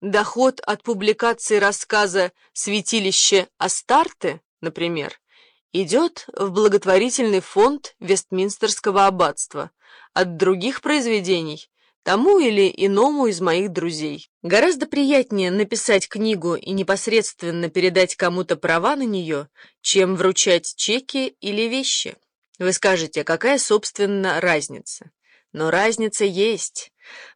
Доход от публикации рассказа «Святилище Астарте», например, идет в благотворительный фонд Вестминстерского аббатства. От других произведений – тому или иному из моих друзей. Гораздо приятнее написать книгу и непосредственно передать кому-то права на нее, чем вручать чеки или вещи. Вы скажете, какая, собственно, разница? Но разница есть.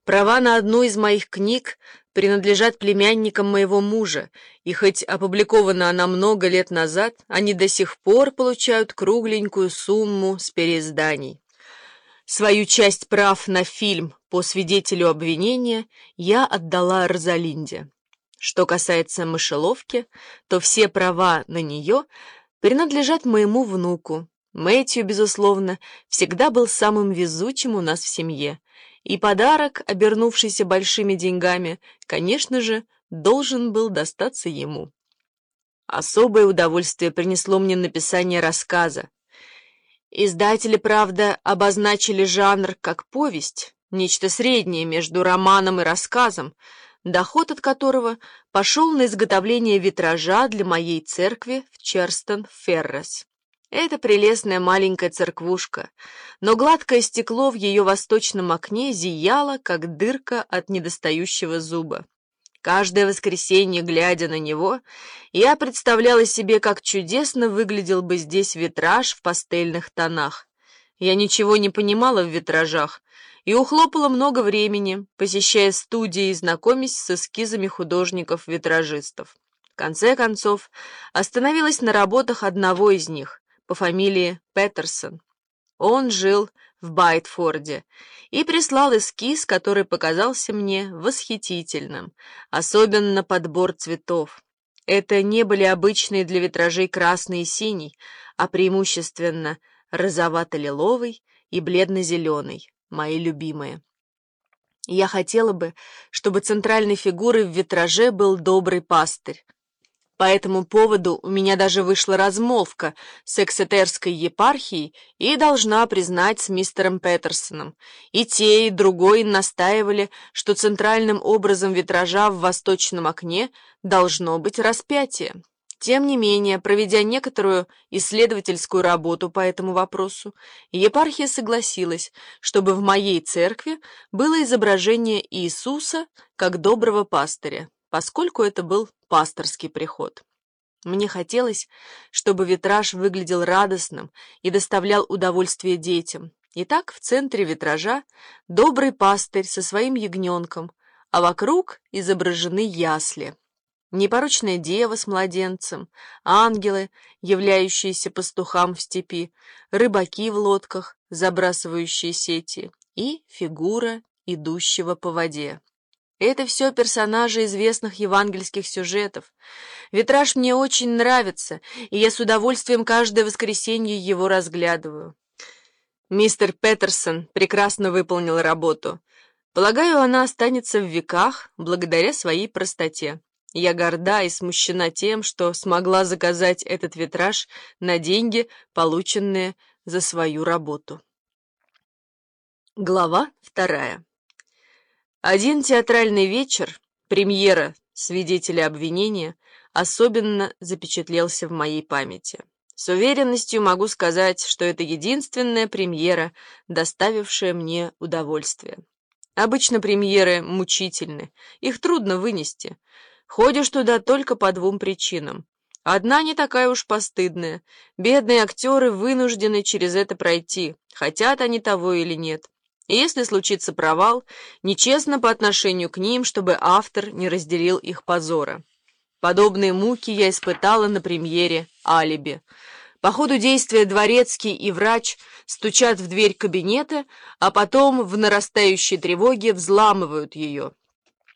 Права на одну из моих книг принадлежат племянникам моего мужа, и хоть опубликована она много лет назад, они до сих пор получают кругленькую сумму с переизданий. Свою часть прав на фильм по свидетелю обвинения я отдала Розалинде. Что касается мышеловки, то все права на нее принадлежат моему внуку. Мэтью, безусловно, всегда был самым везучим у нас в семье, и подарок, обернувшийся большими деньгами, конечно же, должен был достаться ему. Особое удовольствие принесло мне написание рассказа. Издатели, правда, обозначили жанр как повесть, нечто среднее между романом и рассказом, доход от которого пошел на изготовление витража для моей церкви в Черстон-Феррес. Это прелестная маленькая церквушка, но гладкое стекло в ее восточном окне зияло, как дырка от недостающего зуба. Каждое воскресенье, глядя на него, я представляла себе, как чудесно выглядел бы здесь витраж в пастельных тонах. Я ничего не понимала в витражах и ухлопала много времени, посещая студии и знакомясь с эскизами художников-витражистов. В конце концов, остановилась на работах одного из них, по фамилии Петерсон. Он жил в Байтфорде и прислал эскиз, который показался мне восхитительным, особенно подбор цветов. Это не были обычные для витражей красный и синий, а преимущественно розовато-лиловый и бледно-зеленый, мои любимые. Я хотела бы, чтобы центральной фигурой в витраже был добрый пастырь, по этому поводу у меня даже вышла размолвка с Эксетерской епархией и должна признать с мистером Петерсоном. И те, и другой настаивали, что центральным образом витража в восточном окне должно быть распятие. Тем не менее, проведя некоторую исследовательскую работу по этому вопросу, епархия согласилась, чтобы в моей церкви было изображение Иисуса как доброго пастыря поскольку это был пасторский приход. Мне хотелось, чтобы витраж выглядел радостным и доставлял удовольствие детям. Итак, в центре витража добрый пастырь со своим ягненком, а вокруг изображены ясли. Непорочная дева с младенцем, ангелы, являющиеся пастухам в степи, рыбаки в лодках, забрасывающие сети, и фигура идущего по воде. Это все персонажи известных евангельских сюжетов. Витраж мне очень нравится, и я с удовольствием каждое воскресенье его разглядываю. Мистер Петерсон прекрасно выполнил работу. Полагаю, она останется в веках благодаря своей простоте. Я горда и смущена тем, что смогла заказать этот витраж на деньги, полученные за свою работу. Глава вторая. Один театральный вечер, премьера «Свидетеля обвинения», особенно запечатлелся в моей памяти. С уверенностью могу сказать, что это единственная премьера, доставившая мне удовольствие. Обычно премьеры мучительны, их трудно вынести. Ходишь туда только по двум причинам. Одна не такая уж постыдная. Бедные актеры вынуждены через это пройти, хотят они того или нет. И если случится провал, нечестно по отношению к ним, чтобы автор не разделил их позора. Подобные муки я испытала на премьере «Алиби». По ходу действия дворецкий и врач стучат в дверь кабинета, а потом в нарастающей тревоге взламывают ее.